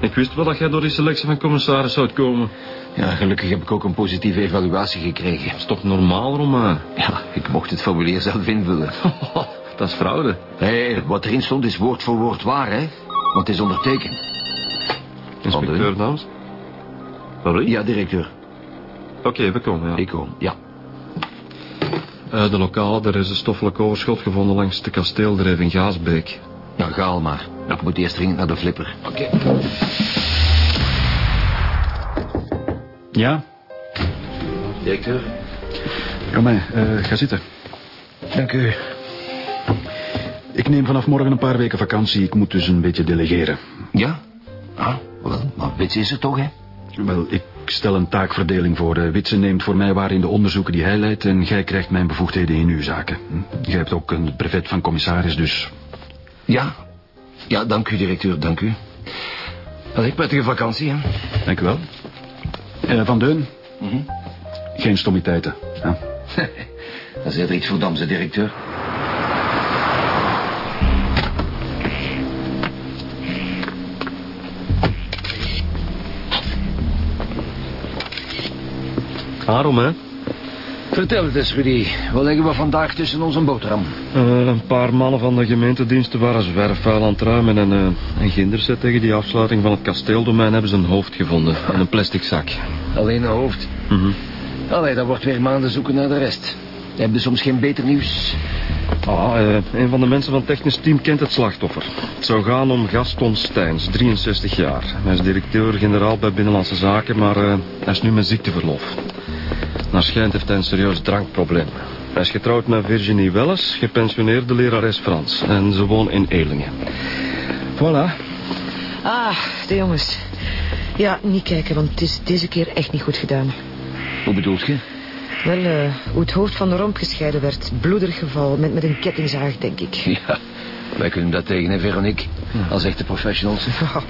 Ik wist wel dat jij door die selectie van commissaris zou komen. Ja, gelukkig heb ik ook een positieve evaluatie gekregen. Dat is toch normaal, Romain? Ja, ik mocht het formulier zelf invullen. dat is fraude. Hé, wat erin stond is woord voor woord waar, hè? Want het is ondertekend. Inspecteur Dames? Sorry? Ja, directeur. Oké, we komen, ja. Ik kom, ja. Uh, de lokale, er is een stoffelijk overschot gevonden langs de kasteeldreef in Gaasbeek. Nou, ga al maar. Ik moet eerst dringend naar de flipper. Oké. Ja? Directeur? Romain, uh, ga zitten. Dank u. Ik neem vanaf morgen een paar weken vakantie. Ik moet dus een beetje delegeren. Ja? Ah, wel, maar Witse is het toch, hè? Wel, ik stel een taakverdeling voor. Witse neemt voor mij waar in de onderzoeken die hij leidt... en jij krijgt mijn bevoegdheden in uw zaken. Hm? Jij hebt ook een brevet van commissaris, dus... Ja, ja, dank u, directeur, dank u. Wel, ik prettige vakantie, hè? Dank u wel. Uh, van Deun? Mhm. Geen stommiteiten, ja? Dat is eerder iets voor Damse, directeur. Waarom, hè? Vertel het eens, Rudy. Wat leggen we vandaag tussen ons een boterham? Uh, een paar mannen van de gemeentediensten waren zwerfvuil aan het ruimen... en uh, een ginderset tegen die afsluiting van het kasteeldomein... hebben ze een hoofd gevonden in een plastic zak. Alleen een hoofd? Mm -hmm. Allee, dat wordt weer maanden zoeken naar de rest. Heb je soms geen beter nieuws? Ah, uh, een van de mensen van het technisch team kent het slachtoffer. Het zou gaan om Gaston Steins, 63 jaar. Hij is directeur-generaal bij Binnenlandse Zaken... maar hij is nu met ziekteverlof. Naar schijnt heeft hij een serieus drankprobleem. Hij is getrouwd met Virginie Welles, gepensioneerde lerares Frans. En ze woont in Elingen. Voilà. Ah, de jongens. Ja, niet kijken, want het is deze keer echt niet goed gedaan. Hoe bedoelt je? Wel, uh, hoe het hoofd van de romp gescheiden werd. Bloederig geval, met, met een kettingzaag, denk ik. Ja, wij kunnen dat tegen, hè, Veronique? Als echte professionals.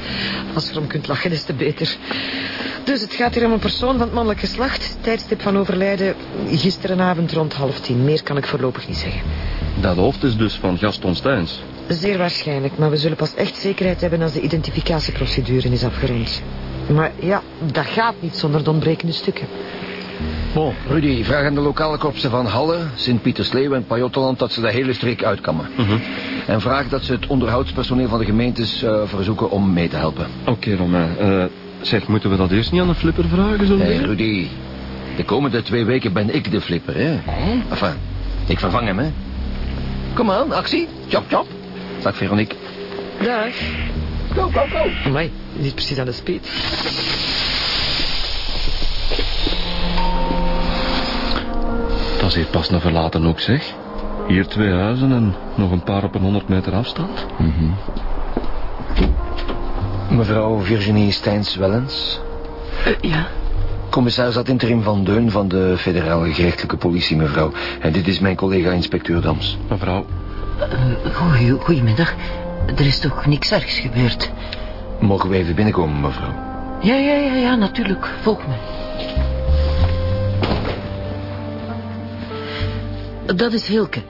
als je erom kunt lachen, is te beter. Dus het gaat hier om een persoon van het mannelijk geslacht. Tijdstip van overlijden gisterenavond rond half tien. Meer kan ik voorlopig niet zeggen. Dat hoofd is dus van Gaston Steins? Zeer waarschijnlijk, maar we zullen pas echt zekerheid hebben als de identificatieprocedure is afgerond. Maar ja, dat gaat niet zonder de ontbrekende stukken. Bon, Rudy, vraag aan de lokale korpsen van Halle, Sint-Pietersleeuw en Pajottenland dat ze de hele streek uitkammen. -huh. En vraag dat ze het onderhoudspersoneel van de gemeentes uh, verzoeken om mee te helpen. Oké, okay, Romain. Uh, zeg, moeten we dat eerst niet aan de flipper vragen? Zo hey, Rudy, de komende twee weken ben ik de flipper, hè? Oh. Enfin, ik vervang hem, hè? Kom aan, actie. Chop, chop. Dag, Veronique. Dag. Go, go, go. Amai, niet precies aan de speed. Dat is hier pas een verlaten ook, zeg. Hier twee huizen en nog een paar op een honderd meter afstand. Mm -hmm. Mevrouw Virginie Steins-Wellens? Uh, ja? Commissaris ad interim van Deun van de federale gerechtelijke politie, mevrouw. En dit is mijn collega inspecteur Dams. Mevrouw. Uh, goeie, goedemiddag. Er is toch niks ergs gebeurd? Mogen we even binnenkomen, mevrouw? Ja, ja, ja, ja, natuurlijk. Volg me. Dat is Hilke.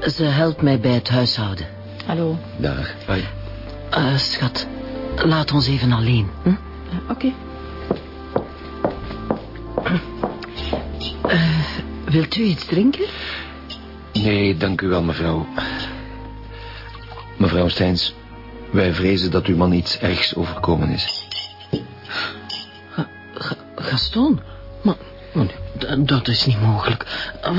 Ze helpt mij bij het huishouden. Hallo. Dag. Hoi. Uh, schat, laat ons even alleen. Hm? Uh, Oké. Okay. Uh, wilt u iets drinken? Nee, dank u wel, mevrouw. Mevrouw Steins, wij vrezen dat uw man iets ergs overkomen is. Ga Gaston? Maar, dat is niet mogelijk.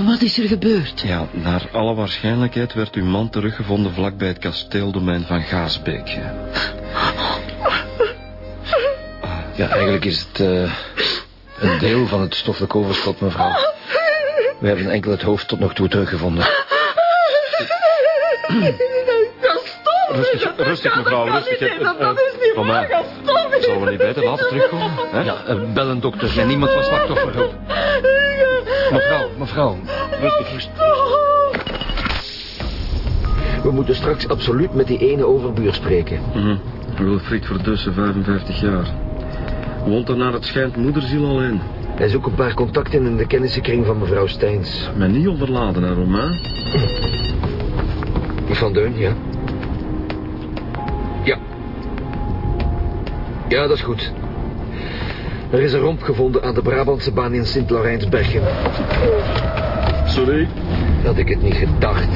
Wat is er gebeurd? Ja, naar alle waarschijnlijkheid werd uw man teruggevonden vlakbij het kasteeldomein van Gaasbeek. Ja, eigenlijk is het uh, een deel van het stoffelijk overschot, mevrouw. We hebben enkel het hoofd tot nog toe teruggevonden. Rustig, rustig mevrouw, rustig. Dat, dat is niet Kom maar. Zullen we niet beter laten terugkomen? Hè? Ja, uh, bel een dokter en niemand van slachtofferhulp. Mevrouw, mevrouw. Rustig, rustig. We moeten straks absoluut met die ene overbuur spreken. Mm -hmm. Wilfried Verdussen, 55 jaar. Woont er naar het schijnt moederziel alleen. Hij zoekt een paar contacten in de kennissenkring van mevrouw Steins. Men niet overladen, hè, Romain? Van Deun, ja. Ja. Ja, dat is goed. Er is een romp gevonden aan de Brabantse baan in Sint-Laurijnsbergen. Sorry? Had ik het niet gedacht.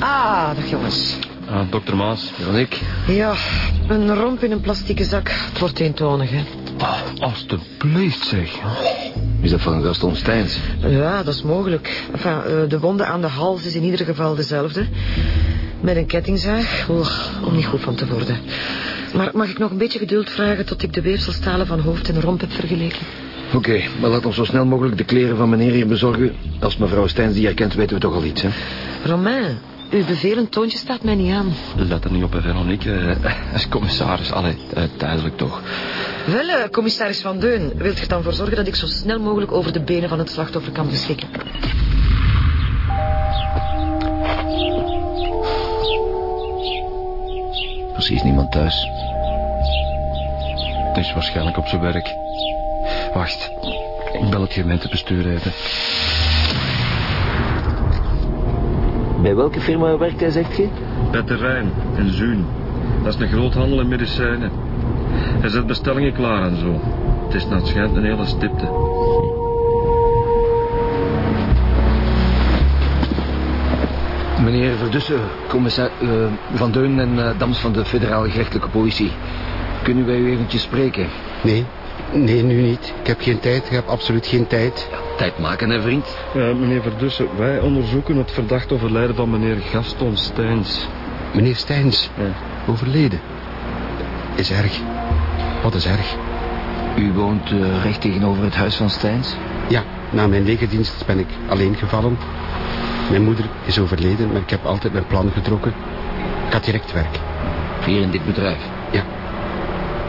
Ah, dag jongens. Ah, dokter Maas. Veronique, Ja, een romp in een plastieke zak. Het wordt eentonig, hè. Ah, alstublieft zeg. Is dat van Gaston Steins? Ja, dat is mogelijk. Enfin, eh, de wonde aan de hals is in ieder geval dezelfde. Met een kettingzaag. Om niet goed van te worden. Maar mag ik nog een beetje geduld vragen tot ik de weefselstalen van hoofd en romp heb vergeleken? Oké, maar laat ons zo snel mogelijk de kleren van meneer hier bezorgen. Als mevrouw Steins die herkent, weten we toch al iets, hè? Romain, uw bevelend toontje staat mij niet aan. Let er niet op, Veronique. Eh, Als commissaris, allee, eh, tijdelijk toch. Wel, eh, commissaris Van Deun, wilt u dan voor zorgen dat ik zo snel mogelijk over de benen van het slachtoffer kan beschikken? Precies niemand thuis. Het is waarschijnlijk op zijn werk. Wacht, ik bel het gemeentebestuur even. Bij welke firma werkt hij, zegt je? Bij Terrein en Zuun. Dat is een groothandel in medicijnen. Hij zet bestellingen klaar en zo. Het is naar het schijnt een hele stipte. Meneer Verdussen, commissar eh, Van Deun en eh, Dams van de federale gerechtelijke politie. Kunnen wij u eventjes spreken? Nee, nee, nu niet. Ik heb geen tijd. Ik heb absoluut geen tijd. Tijd maken, hè, vriend? Eh, meneer Verdussen, wij onderzoeken het verdacht overlijden van meneer Gaston Steins. Meneer Steins, Ja. overleden. Is erg. Wat is erg. U woont eh, recht tegenover het huis van Steins? Ja, na mijn legerdienst ben ik alleen gevallen. Mijn moeder is overleden, maar ik heb altijd mijn plan getrokken. Ik had direct werk. Hier in dit bedrijf. Ja,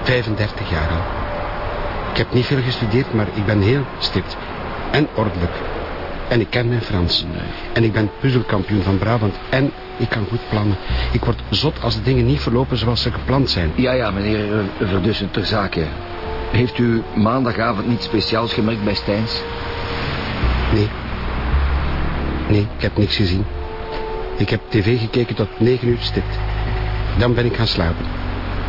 35 jaar al. Ik heb niet veel gestudeerd, maar ik ben heel stipt. En ordelijk. En ik ken mijn Frans. En ik ben puzzelkampioen van Brabant. En ik kan goed plannen. Ik word zot als de dingen niet verlopen zoals ze gepland zijn. Ja, ja, meneer Verdussen, ter zake. Heeft u maandagavond niets speciaals gemerkt bij Steins? Nee. Nee, ik heb niks gezien. Ik heb tv gekeken tot negen uur stipt. Dan ben ik gaan slapen.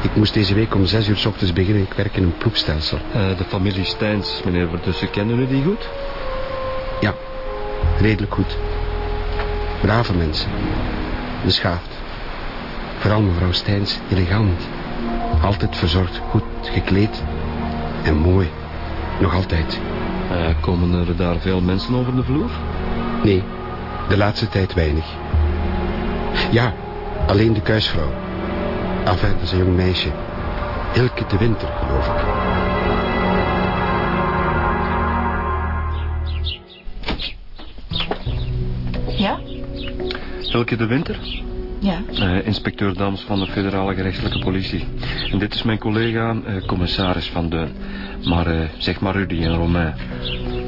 Ik moest deze week om zes uur 's ochtends beginnen. Ik werk in een ploegstelsel. Eh, de familie Steins, meneer Verdussen, kennen u die goed? Ja, redelijk goed. Brave mensen. Beschaafd. Vooral mevrouw Steins, elegant. Altijd verzorgd, goed gekleed. En mooi. Nog altijd. Eh, komen er daar veel mensen over de vloer? Nee, de laatste tijd weinig. Ja, alleen de kuisvrouw. Enfin, dat is een jong meisje. Elke de winter, geloof ik. Ja? Elke de winter? Ja. Eh, inspecteur Dams van de federale gerechtelijke politie. En dit is mijn collega, eh, commissaris Van Deun. Maar eh, zeg maar Rudy en Romain.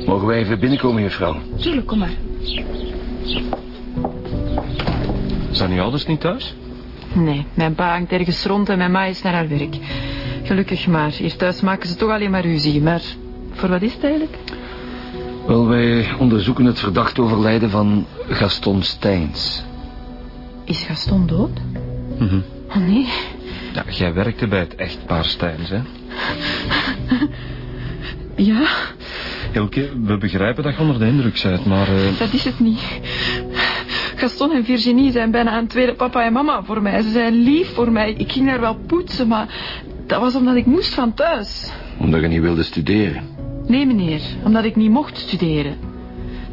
Mogen wij even binnenkomen, juffrouw? Tuurlijk, kom maar. Zijn uw ouders niet thuis? Nee, mijn pa hangt ergens rond en mijn ma is naar haar werk. Gelukkig maar. Hier thuis maken ze toch alleen maar ruzie. Maar voor wat is het eigenlijk? Wel, wij onderzoeken het verdacht overlijden van Gaston Steins. Is Gaston dood? Mhm. Oh nee. Ja, jij werkte bij het echtpaar Steins, hè? Ja, Elke, we begrijpen dat je onder de indruk bent, maar... eh, dat is het niet. Gaston en Virginie zijn bijna een tweede papa en mama voor mij. Ze zijn lief voor mij. Ik ging daar wel poetsen, maar dat was omdat ik moest van thuis. Omdat je niet wilde studeren. Nee, meneer, omdat ik niet mocht studeren.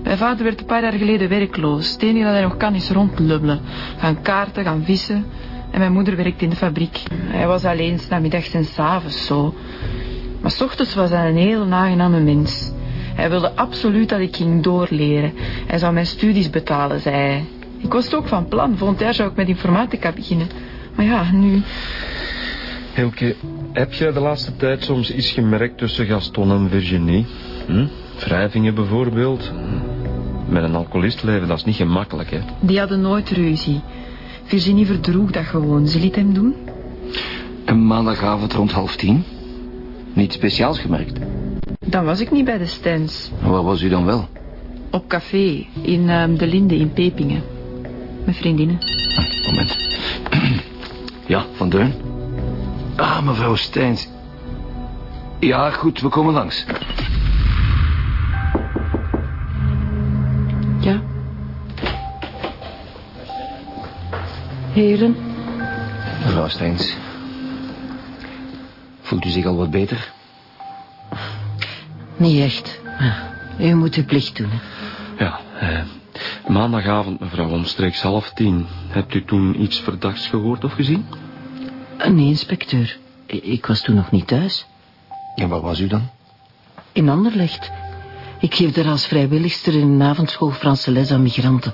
Mijn vader werd een paar jaar geleden werkloos. Het enige dat hij nog kan is rondlubbelen. Gaan kaarten, gaan vissen. En mijn moeder werkte in de fabriek. Hij was alleen 's namiddags en 's avonds zo. Maar 's ochtends was hij een heel aangename mens. Hij wilde absoluut dat ik ging doorleren. Hij zou mijn studies betalen, zei hij. Ik was het ook van plan. Volgend jaar zou ik met informatica beginnen. Maar ja, nu... Elke, heb jij de laatste tijd soms iets gemerkt tussen Gaston en Virginie? Hm? Wrijvingen bijvoorbeeld? Met een alcoholist leven, dat is niet gemakkelijk, hè? Die hadden nooit ruzie. Virginie verdroeg dat gewoon. Ze liet hem doen. En maandagavond rond half tien? Niets speciaals gemerkt. Dan was ik niet bij de Stens. Maar waar was u dan wel? Op café in ehm, De Linde in Pepingen. Met vriendinnen. Moment. Ja, Van Deun. Ah, mevrouw Steins. Ja, goed, we komen langs. Ja. Heren, Mevrouw Steins. Voelt u zich al wat beter? niet echt. Maar u moet uw plicht doen. Hè. Ja, eh, maandagavond, mevrouw, omstreeks half tien. Hebt u toen iets verdachts gehoord of gezien? Eh, Nee, inspecteur. Ik was toen nog niet thuis. En waar was u dan? In Anderlecht. Ik geef daar als vrijwilligster in een avondschool Franse les aan migranten.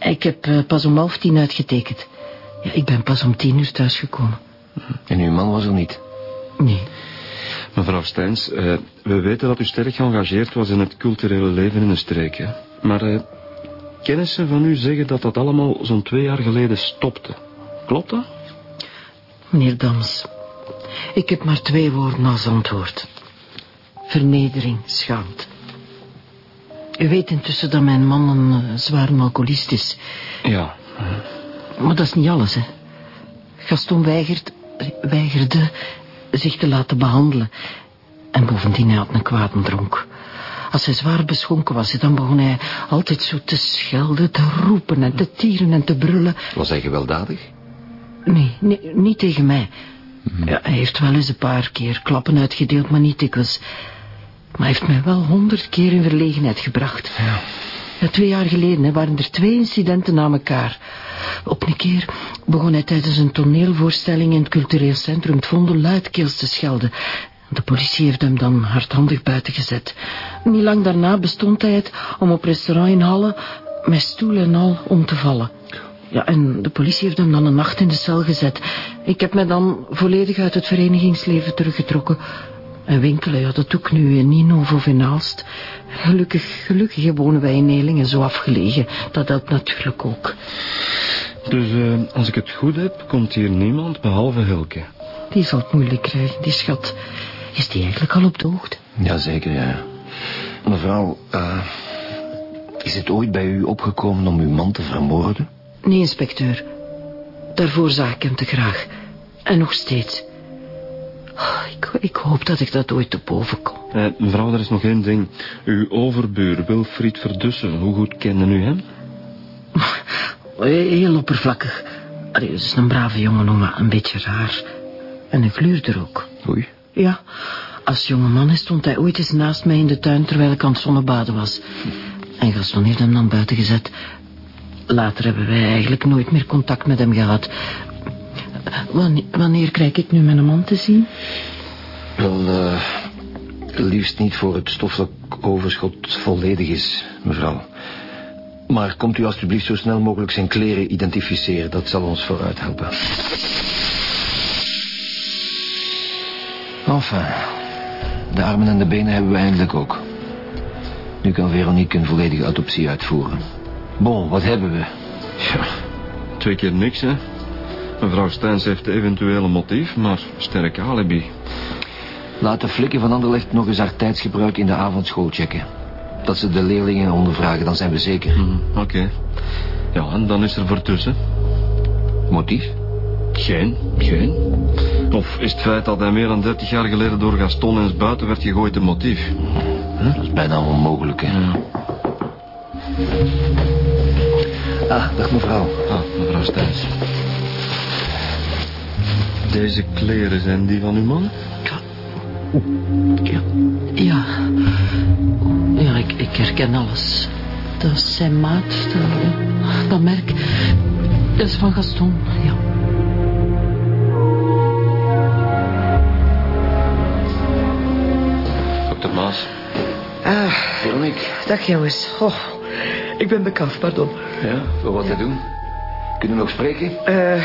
Ik heb eh, pas om half tien uitgetekend. Ja, ik ben pas om tien uur thuisgekomen. En uw man was er niet? Nee. Mevrouw Steins, eh, we weten dat u sterk geëngageerd was in het culturele leven in de streek. Hè? Maar eh, kennissen van u zeggen dat dat allemaal zo'n twee jaar geleden stopte. Klopt dat? Meneer Dams, ik heb maar twee woorden als antwoord. Vernedering, schaamte. U weet intussen dat mijn man een eh, zware alcoholist is. Ja. Maar dat is niet alles, hè. Gaston weigert, weigerde zich te laten behandelen. En bovendien, hij had een kwadendronk. Als hij zwaar beschonken was, dan begon hij altijd zo te schelden, te roepen en te tieren en te brullen. Was hij gewelddadig? Nee, nee niet tegen mij. Ja, hij heeft wel eens een paar keer klappen uitgedeeld, maar niet dikwijls. Maar hij heeft mij wel honderd keer in verlegenheid gebracht. Ja. twee jaar geleden hè, waren er twee incidenten na elkaar. Op een keer begon hij tijdens een toneelvoorstelling in het cultureel centrum het vonden luidkeels te schelden. De politie heeft hem dan hardhandig buiten gezet. Niet lang daarna bestond hij het om op restaurant in Halle met stoel en al om te vallen. Ja, en de politie heeft hem dan een nacht in de cel gezet. Ik heb me dan volledig uit het verenigingsleven teruggetrokken. En winkelen, ja, dat doe ik nu in Nienhoven of in Aalst. Gelukkig, gelukkig wonen wij in Nelingen zo afgelegen. Dat helpt natuurlijk ook. Dus eh, als ik het goed heb, komt hier niemand behalve Hilke. Die zal het moeilijk krijgen, die schat. Is die eigenlijk al op de hoogte? Jazeker, ja. Mevrouw, eh, is het ooit bij u opgekomen om uw man te vermoorden? Nee, inspecteur. Daarvoor zag ik hem te graag. En nog steeds. Oh, ik, ik hoop dat ik dat ooit te boven kom. Eh, mevrouw, er is nog één ding. Uw overbuur, Wilfried Verdussen, hoe goed kende u hem? Heel oppervlakkig. Allee, het is een brave jongen, maar een beetje raar. En een gluurder ook. Oei. Ja, als jonge man stond hij ooit eens naast mij in de tuin terwijl ik aan het zonnebaden was. En Gaston heeft hem dan buiten gezet. Later hebben wij eigenlijk nooit meer contact met hem gehad. Wanneer, wanneer krijg ik nu mijn man te zien? Wel, eh, liefst niet voor het stoffelijk overschot volledig is, mevrouw. Maar komt u alstublieft zo snel mogelijk zijn kleren identificeren. Dat zal ons vooruit helpen. Enfin, de armen en de benen hebben we eindelijk ook. Nu kan Veronique een volledige autopsie uitvoeren. Bon, wat hebben we? Ja, twee keer niks, hè. Mevrouw Steins heeft eventueel een motief, maar sterk alibi. Laat de flikken van Anderlecht nog eens haar tijdsgebruik in de avondschool checken. Dat ze de leerlingen ondervragen, dan zijn we zeker. Hm, Oké. Ja, en dan is er Verdussen. Motief? Geen, geen. Of is het feit dat hij meer dan 30 jaar geleden door Gaston eens buiten werd gegooid een motief? Dat is bijna onmogelijk, hè? Ah, dag mevrouw. Ah, mevrouw Steins. Deze kleren zijn die van uw man? Ja. Ja, ja ik, ik herken alles. Dat is zijn maat, dat, dat merk. Dat is van Gaston, ja. Dag jongens. Oh, ik ben bekaf, pardon. Ja, voor wat te doen? Kunnen we nog spreken? Eh,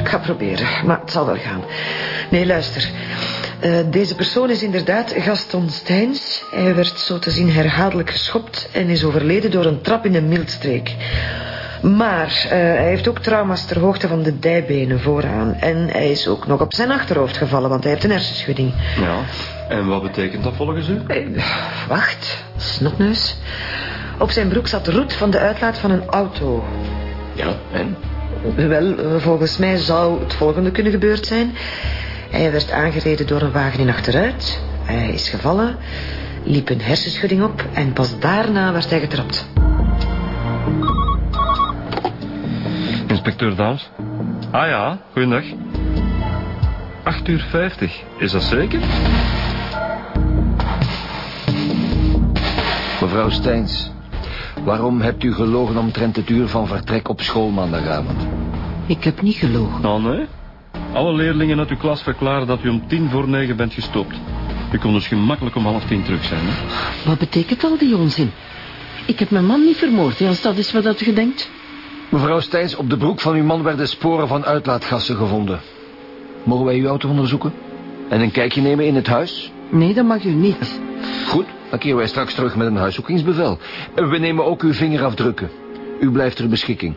ik ga proberen, maar het zal wel gaan. Nee, luister. Eh, deze persoon is inderdaad Gaston Steins. Hij werd zo te zien herhaaldelijk geschopt... en is overleden door een trap in de mildstreek. Maar eh, hij heeft ook trauma's ter hoogte van de dijbenen vooraan. En hij is ook nog op zijn achterhoofd gevallen, want hij heeft een hersenschudding. Ja. En wat betekent dat volgens u? Eh, wacht, snotneus. Op zijn broek zat roet van de uitlaat van een auto. Ja, en? Wel, eh, volgens mij zou het volgende kunnen gebeurd zijn. Hij werd aangereden door een wagen in achteruit. Hij is gevallen, liep een hersenschudding op en pas daarna werd hij getrapt. Inspecteur Daams. Ah ja, goeiedag. 8 uur 50, is dat zeker? Mevrouw Steins, waarom hebt u gelogen omtrent het uur van vertrek op school maandagavond? Ik heb niet gelogen. Nou, nee. Alle leerlingen uit uw klas verklaren dat u om tien voor negen bent gestopt. U kon dus gemakkelijk om half tien terug zijn, hè? Wat betekent al die onzin? Ik heb mijn man niet vermoord, hè, als dat is wat dat u denkt. Mevrouw Steins, op de broek van uw man werden sporen van uitlaatgassen gevonden. Mogen wij uw auto onderzoeken? En een kijkje nemen in het huis? Nee, dat mag u niet. Goed, dan keren wij straks terug met een huiszoekingsbevel. We nemen ook uw vingerafdrukken. U blijft ter beschikking.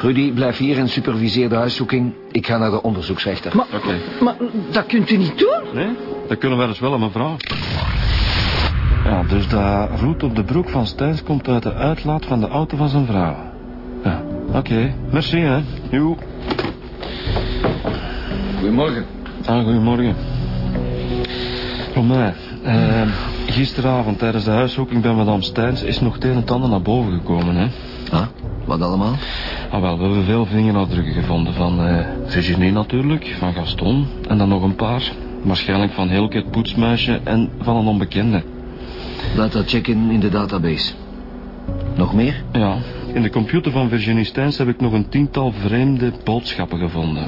Rudy, blijf hier en superviseer de huiszoeking. Ik ga naar de onderzoeksrechter. Maar, Oké. maar dat kunt u niet doen. Nee? Dat kunnen wij dus wel, mevrouw. Ja, dus dat roet op de broek van Stijns komt uit de uitlaat van de auto van zijn vrouw. Ja, oké. Merci, hè. Joe. Goedemorgen. Ah, goedemorgen. Romain, eh, gisteravond tijdens de huiszoeking bij madame Steins is nog het een en het ander naar boven gekomen, hè. Ah, wat allemaal? Ah, wel, we hebben veel vingerafdrukken gevonden van eh, Virginie natuurlijk, van Gaston en dan nog een paar. Waarschijnlijk van Hilke, het poetsmeisje en van een onbekende. Laat dat checken in de database. Nog meer? Ja, in de computer van Virginie Steins heb ik nog een tiental vreemde boodschappen gevonden.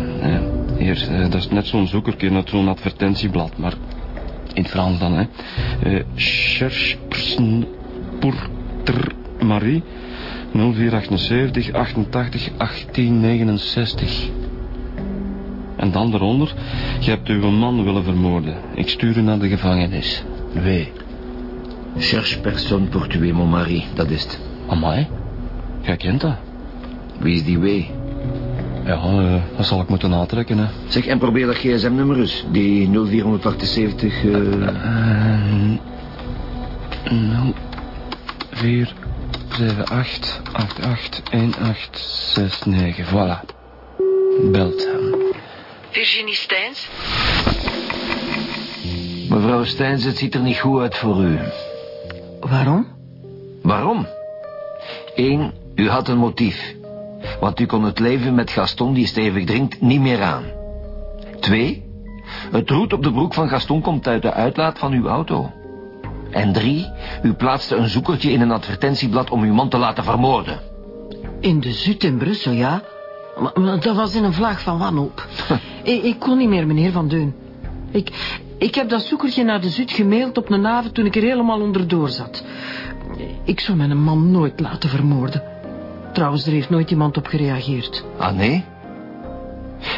Hier, eh, dat is net zo'n zoekertje uit zo'n advertentieblad, maar in het Frans dan, hè. Eh, Cherche pour ter Marie 0478 88 1869. En dan eronder, je hebt uw man willen vermoorden. Ik stuur u naar de gevangenis. W. Cherche personne pour tuer mon mari, dat is het. Amai, jij kent dat. Wie is die W? Ja, eh, dat zal ik moeten natrekken, hè. Zeg, en probeer dat gsm-nummer eens. Die 0478... eh, Uh, 0, 4, 7, 8, 8, 8, 1, 8, 6, 9. Voilà. Belt hem. Virginie Steins? Mevrouw Steins, het ziet er niet goed uit voor u. Waarom? Waarom? Eén, u had een motief. Want u kon het leven met Gaston die stevig drinkt niet meer aan. Twee, het roet op de broek van Gaston komt uit de uitlaat van uw auto. En drie, u plaatste een zoekertje in een advertentieblad om uw man te laten vermoorden. In de Zuid in Brussel, ja. Maar, maar dat was in een vlaag van wanhoop. ik, ik kon niet meer, meneer Van Deun. Ik, ik heb dat zoekertje naar de Zuid gemaild op een avond toen ik er helemaal onderdoor zat. Ik zou mijn man nooit laten vermoorden. Trouwens, er heeft nooit iemand op gereageerd. Ah, nee?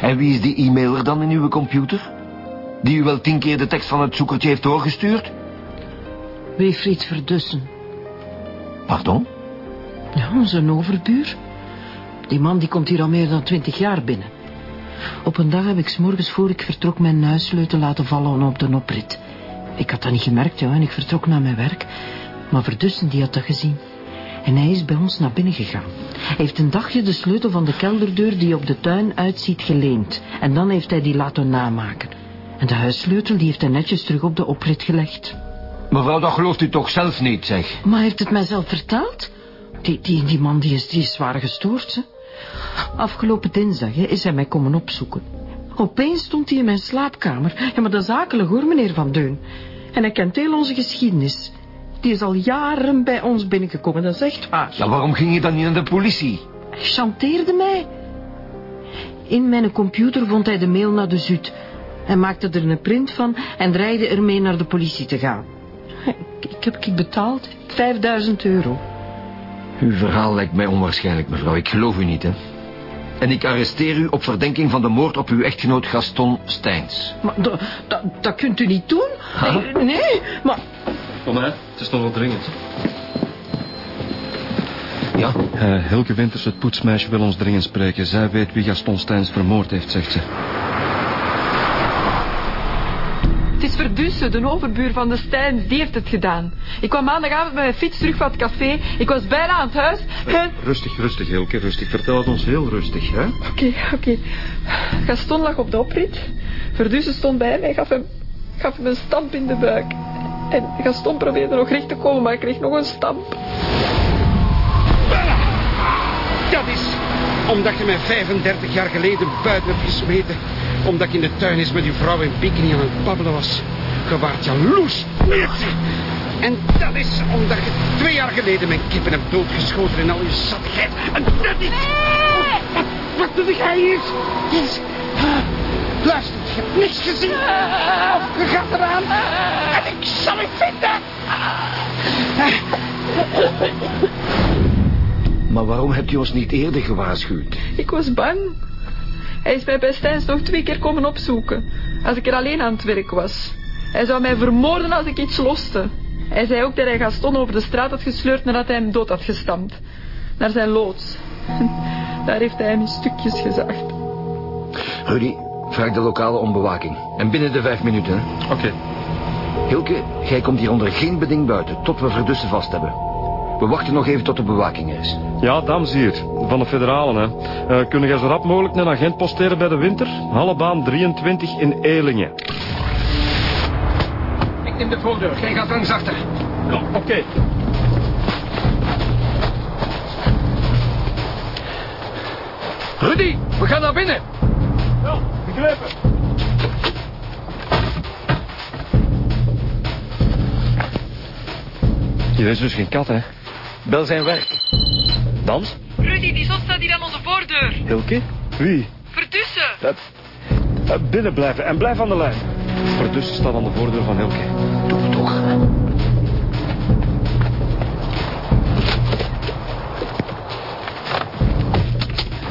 En wie is die e-mailer dan in uw computer? Die u wel tien keer de tekst van het zoekertje heeft doorgestuurd? Weefried Verdussen. Pardon? Ja, onze overbuur. Die man die komt hier al meer dan twintig jaar binnen. Op een dag heb ik 's morgens voor ik vertrok mijn huissleutel laten vallen op de oprit. Ik had dat niet gemerkt, ja, en ik vertrok naar mijn werk. Maar Verdussen die had dat gezien. En hij is bij ons naar binnen gegaan. Hij heeft een dagje de sleutel van de kelderdeur die op de tuin uitziet geleend. En dan heeft hij die laten namaken. En de huissleutel die heeft hij netjes terug op de oprit gelegd. Mevrouw, dat gelooft u toch zelf niet, zeg. Maar heeft het mij zelf verteld? Die, die, die man die is, die is zwaar gestoord, hè? Afgelopen dinsdag hè, is hij mij komen opzoeken. Opeens stond hij in mijn slaapkamer. Ja, maar dat is akelig hoor, meneer Van Deun. En hij kent heel onze geschiedenis. Die is al jaren bij ons binnengekomen, dat is echt waar. Ja, waarom ging je dan niet naar de politie? Hij chanteerde mij. In mijn computer vond hij de mail naar de Zuid. Hij maakte er een print van en dreigde ermee naar de politie te gaan. Ik, ik heb ik betaald 5000 euro. Uw verhaal lijkt mij onwaarschijnlijk, mevrouw. Ik geloof u niet, hè. En ik arresteer u op verdenking van de moord op uw echtgenoot Gaston Steins. Maar dat, kunt u niet doen. Nee, maar... Kom hè, het is nog wat dringend. Ja? Uh, Hilke Winters, het poetsmeisje, wil ons dringend spreken. Zij weet wie Gaston Steins vermoord heeft, zegt ze. Het is Verdussen, de overbuur van de Stijns. Die heeft het gedaan. Ik kwam maandagavond met mijn fiets terug van het café. Ik was bijna aan het huis. En... Rustig, rustig, Hilke, rustig. Vertel het ons heel rustig, hè? Oké, oké. Gaston lag op de oprit. Verdussen stond bij mij, gaf hem, gaf hem een stamp in de buik. En Gaston probeerde nog recht te komen, maar ik kreeg nog een stamp. Dat is omdat je mij 35 jaar geleden buiten hebt gesmeten. Omdat ik in de tuin eens met uw vrouw en Piek niet aan het babbelen was. Je waart jaloers. En dat is omdat je twee jaar geleden mijn kippen hebt doodgeschoten in al uw zattigheid. En dat is... Wat, wat doe jij hier? Hier. Luister, je hebt niks gezien. Of je gaat eraan. En ik zal u vinden. Maar waarom hebt u ons niet eerder gewaarschuwd? Ik was bang. Hij is mij bij Stijns nog twee keer komen opzoeken. Als ik er alleen aan het werk was. Hij zou mij vermoorden als ik iets loste. Hij zei ook dat hij Gaston over de straat had gesleurd nadat hij hem dood had gestampt. Naar zijn loods. Daar heeft hij hem in stukjes gezaagd. Rudy, vraag de lokale om bewaking. En binnen de vijf minuten? Oké. Hilke, jij komt hier onder geen beding buiten, tot we Verdussen vast hebben. We wachten nog even tot de bewaking er is. Ja, dames hier, van de federalen, hè. Eh, kunnen jij zo rap mogelijk een agent posteren bij de winter? Hallebaan 23 in Elingen. Ik neem de voordeur, jij gaat langs achter. Ja, oké. Rudy, we gaan naar binnen. Begrepen. Hier is dus geen kat, hè? Bel zijn werk. Dans? Rudy, die zot staat hier aan onze voordeur. Hilke? Wie? Vertussen. Dat... eh, binnen blijven en blijf aan de lijn. Verdussen staat aan de voordeur van Hilke. Doe toch.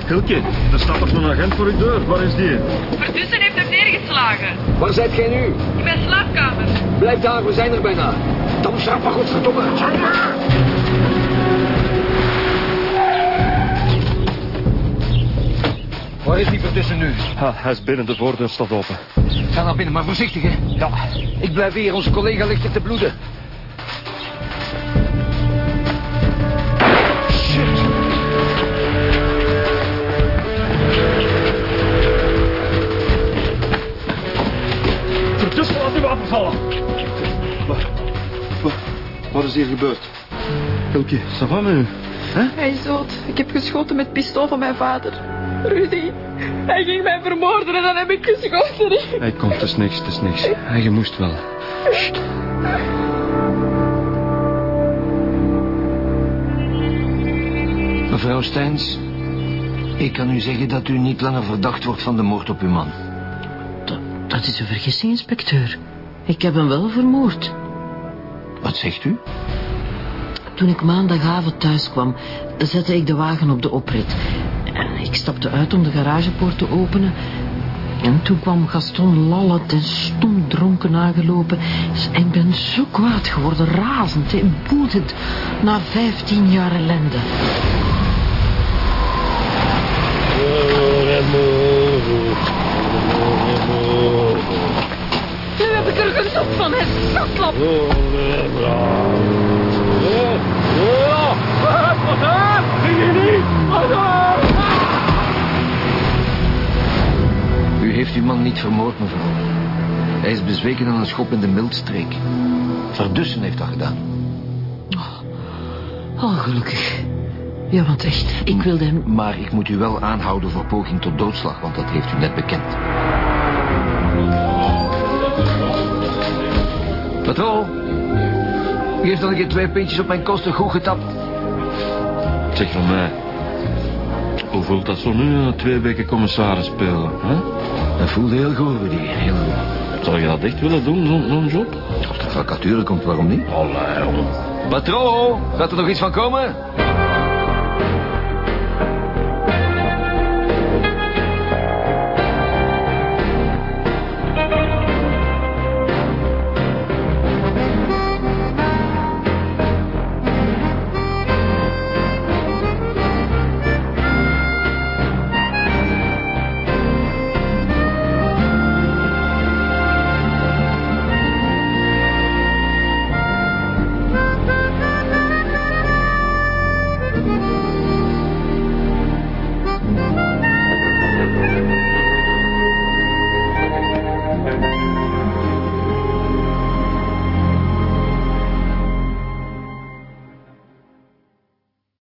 Hilke, er staat toch een agent voor uw deur. Waar is die? Vertussen heeft hem neergeslagen. Waar zijt jij nu? In mijn slaapkamer. Blijf daar, we zijn er bijna. Dan maar godverdomme. Waar is die vertussen nu? Ha, hij is binnen, de voordeur staat open. Ga naar binnen, maar voorzichtig, hè. Ja. Ik blijf hier, onze collega ligt er te bloeden. Is hier gebeurd? Hilke, ça va met u? Hij is dood. Ik heb geschoten met het pistool van mijn vader. Rudy, hij ging mij vermoorden en dan heb ik geschoten. Hij komt, het is niks, het is niks. Hij, je moest wel. Mevrouw Steins, ik kan u zeggen dat u niet langer verdacht wordt van de moord op uw man. Dat, dat is een vergissing, inspecteur. Ik heb hem wel vermoord. Wat zegt u? Toen ik maandagavond thuis kwam, zette ik de wagen op de oprit. En ik stapte uit om de garagepoort te openen. En toen kwam Gaston lallend en stom dronken aangelopen. En ik ben zo kwaad geworden, razend en woedend, na vijftien jaar ellende. Nu heb ik er genoeg van, het U heeft uw man niet vermoord, mevrouw. Hij is bezweken aan een schop in de mildstreek. Verdussen heeft dat gedaan. Oh, gelukkig. Ja, want echt, ik wilde hem... Maar ik moet u wel aanhouden voor poging tot doodslag, want dat heeft u net bekend. Patrol, geef dan een keer twee pintjes op mijn kosten, goed getapt. Zeg van mij. Hoe voelt dat zo nu, eh, twee weken commissaris spelen? Hè? Dat voelde heel goed, Rudy, heel goed. Zou je dat echt willen doen, zo'n zo'n job? Als de vacature komt, waarom niet? Allee. Patrol, gaat er nog iets van komen?